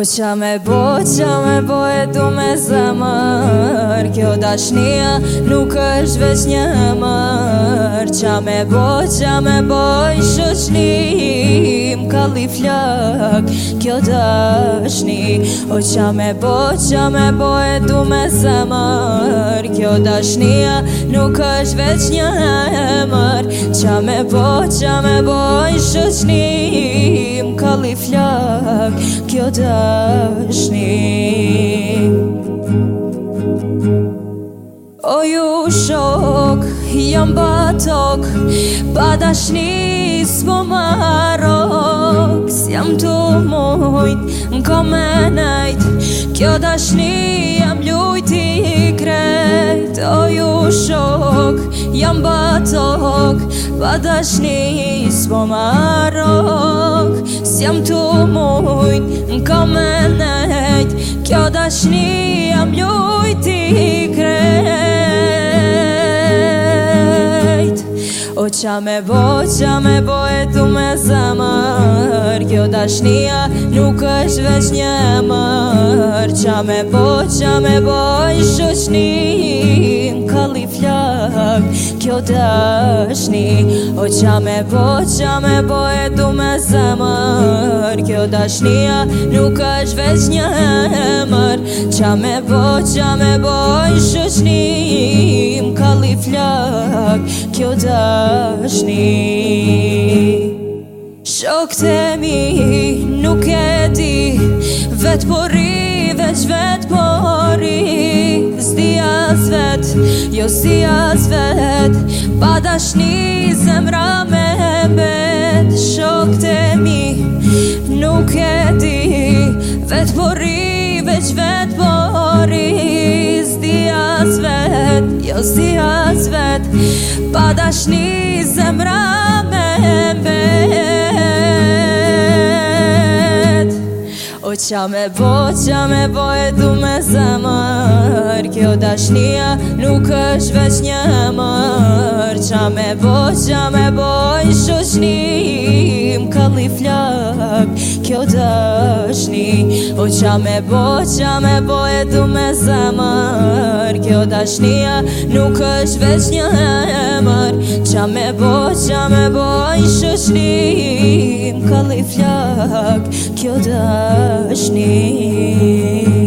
O qa me bo, qa me bo e du me zëmër Kjo dashnia nuk është veç një mër Qa me bo, qa me bo i shoqnim Ka flak kjo dashni O qa me bo, qa me bo e du me zëmër Kjo dashnia nuk është veç një mër Qa me bo, qa me bo i shoqnim kaliflak kyodašni Ojušok, jambatok, padašni spomarok Sjam tu mojt, komenajt, kyodašni jam ljujti kret Ojušok, jambatok, padašni spomarok Si jam të mojnë Në komenet Kjo dashni jam ljojt i krejt O qa me bo, qa me bo e tu me zama kjo dashnia nuk është veç një mërë Qa me bo, qa me bo, shushni Kalli flak, kjo dashni O qa me bo, qa me bo, e du me zemër Kjo dashnia nuk është veç një mërë Qa me bo, qa me bo, shushni Kalli flak, kjo dashni këtemi Nuk e di Vetë pori, veç vetë pori Zdi as vetë, jo zdi as vetë Pa dashni zemra me betë Shok të mi, nuk e di Vetë pori, veç vetë pori Zdi as vetë, jo zdi as vetë Pa dashni zemra me betë qa me bo, qa me bo e du me zemër Kjo dashnia nuk është veç një mër Qa me bo, qa me bo e shushni Më kalli flak, kjo dashni O qa me bo, qa me bo e du me zemër dashnia nuk është veç një emër Qa me boj, qa me bo, i shëshnim Kalli flak, kjo dashnim